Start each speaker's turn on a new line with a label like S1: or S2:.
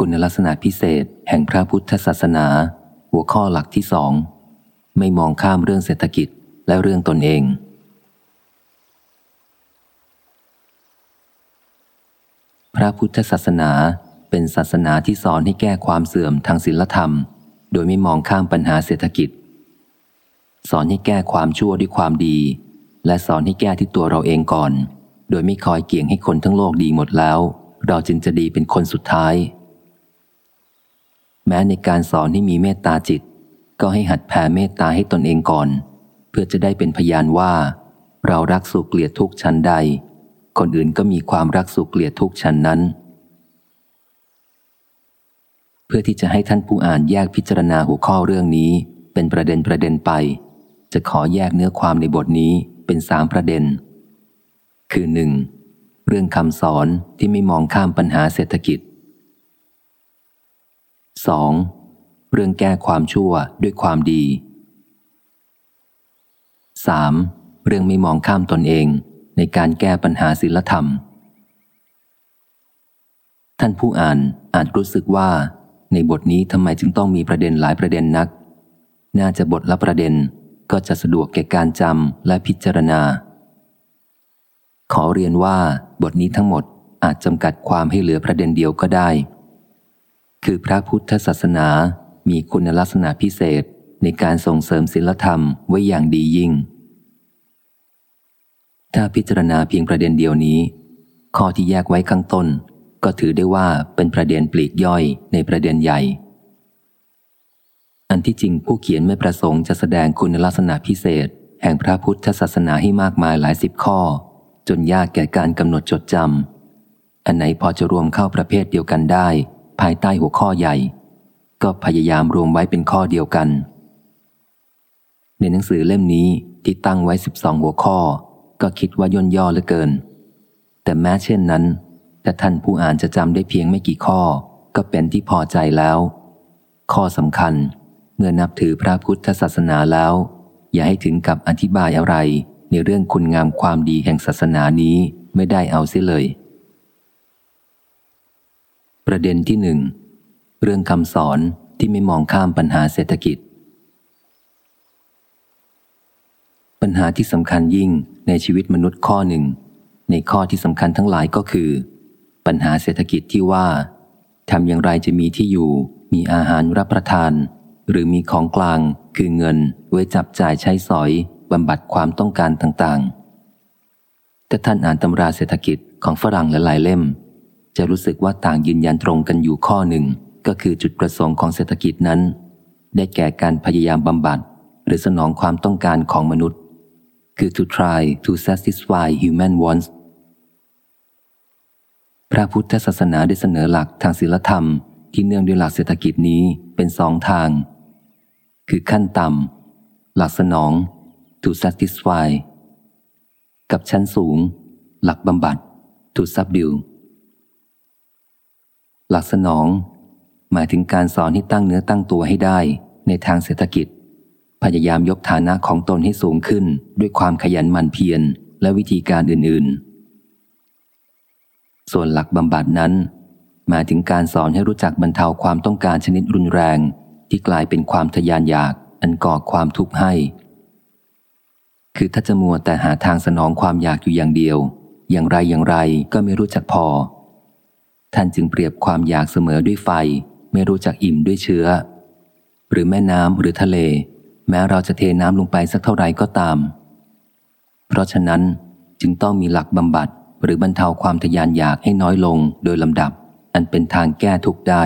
S1: คุณลักษณะพิเศษแห่งพระพุทธศาสนา หัวข้อหลักที่สองไม่มองข้ามเรื่องเศรษฐกิจและเรื่องตนเอง พระพุทธศาสนาเป็นศาสนาที่สอนให้แก้ความเสื่อมทางศีลธรรม โดยไม่มองข้ามปัญหาเศรษฐกิจ สอนให้แก้ความชั่วด้วยความดี และสอนให้แก้ที่ตัวเราเองก่อน โดยไม่คอยเกี่ยงให้คนทั้งโลกดีหมดแล้ว เราจึงจะดีเป็นคนสุดท้าย แม้ในการสอนให้มีเมตตาจิต ก็ให้หัดแผ่เมตตาให้ตนเองก่อน เพื่อจะได้เป็นพยานว่า เรารักสุขเกลียดทุกชั้นใด คนอื่นก็มีความรักสุขเกลียดทุกชั้นนั้น เพื่อที่จะให้ท่านผู้อ่านแยกพิจารณาหัวข้อเรื่องนี้ เป็นประเด็นประเด็นไป จะขอแยกเนื้อความในบทนี้เป็นสามประเด็น คือหนึ่งเรื่องคำสอนที่ไม่มองข้ามปัญหาเศรษฐกิจ 2. เรื่องแก้ความชั่วด้วยความดี 3. เรื่องไม่มองข้ามตนเองในการแก้ปัญหาศีลธรรม ท่านผู้อ่านอาจรู้สึกว่าในบทนี้ทำไมจึงต้องมีประเด็นหลายประเด็นนัก น่าจะบทละประเด็นก็จะสะดวกแก่การจำและพิจารณา ขอเรียนว่าบทนี้ทั้งหมดอาจจำกัดความให้เหลือประเด็นเดียวก็ได้ คือพระพุทธศาสนามีคุณลักษณะพิเศษในการส่งเสริมศีลธรรมไว้อย่างดียิ่ง ถ้าพิจารณาเพียงประเด็นเดียวนี้ ข้อที่แยกไว้ข้างต้น ก็ถือได้ว่าเป็นประเด็นปลีกย่อยในประเด็นใหญ่ อันที่จริงผู้เขียนไม่ประสงค์จะแสดงคุณลักษณะพิเศษ แห่งพระพุทธศาสนาให้มากมายหลายสิบข้อ จนยากแก่การกำหนดจดจำอันไหนพอจะรวมเข้าประเภทเดียวกันได้ ภายใต้หัวข้อใหญ่ ก็พยายามรวมไว้เป็นข้อเดียวกัน ในหนังสือเล่มนี้ที่ตั้งไว้สิบสองหัวข้อ ก็คิดว่าย่นย่อเหลือเกิน แต่แม้เช่นนั้นถ้าท่านผู้อ่านจะจำได้เพียงไม่กี่ข้อ ก็เป็นที่พอใจแล้ว ข้อสำคัญ เมื่อนับถือพระพุทธศาสนาแล้ว อย่าให้ถึงกับอธิบายอะไร ในเรื่องคุณงามความดีแห่งศาสนานี้ไม่ได้เอาเสียเลย ประเด็นที่หนึ่งเรื่องคำสอนที่ไม่มองข้ามปัญหาเศรษฐกิจ ปัญหาที่สำคัญยิ่งในชีวิตมนุษย์ข้อหนึ่ง ในข้อที่สำคัญทั้งหลายก็คือ ปัญหาเศรษฐกิจที่ว่าทำอย่างไรจะมีที่อยู่ มีอาหารรับประทาน หรือมีของกลางคือเงิน ไว้จับจ่ายใช้สอยบำบัดความต้องการต่างๆ แต่ท่านอ่านตำราเศรษฐกิจของฝรั่งหลายเล่ม จะรู้สึกว่าต่างยืนยันตรงกันอยู่ข้อหนึ่ง ก็คือจุดประสงค์ของเศรษฐกิจนั้น ได้แก่การพยายามบำบัด หรือสนองความต้องการของมนุษย์ คือ to try to satisfy human wants พระพุทธศาสนาได้เสนอหลักทางศีลธรรม ที่เนื่องด้วยหลักเศรษฐกิจนี้เป็นสองทาง คือขั้นต่ำหลักสนอง to satisfy กับชั้นสูง หลักบำบัด to subdue หลักสนอง หมายถึงการสอนให้ตั้งเนื้อตั้งตัวให้ได้ในทางเศรษฐกิจ พยายามยกฐานะของตนให้สูงขึ้น ด้วยความขยันหมั่นเพียรและวิธีการอื่น ๆ ส่วนหลักบำบัดนั้น หมายถึงการสอนให้รู้จักบรรเทาความต้องการชนิดรุนแรง ที่กลายเป็นความทยานอยากอันก่อความทุกข์ให้ คือถ้าจะมัวแต่หาทางสนองความอยากอยู่อย่างเดียว อย่างไรอย่างไรก็ไม่รู้จักพอ ท่านจึงเปรียบความอยากเสมอด้วยไฟ ไม่รู้จักอิ่มด้วยเชื้อ หรือแม่น้ำหรือทะเล แม้เราจะเทน้ำลงไปสักเท่าไหร่ก็ตาม เพราะฉะนั้นจึงต้องมีหลักบำบัดหรือบรรเทาความทยานอยากให้น้อยลงโดยลำดับ อันเป็นทางแก้ทุกได้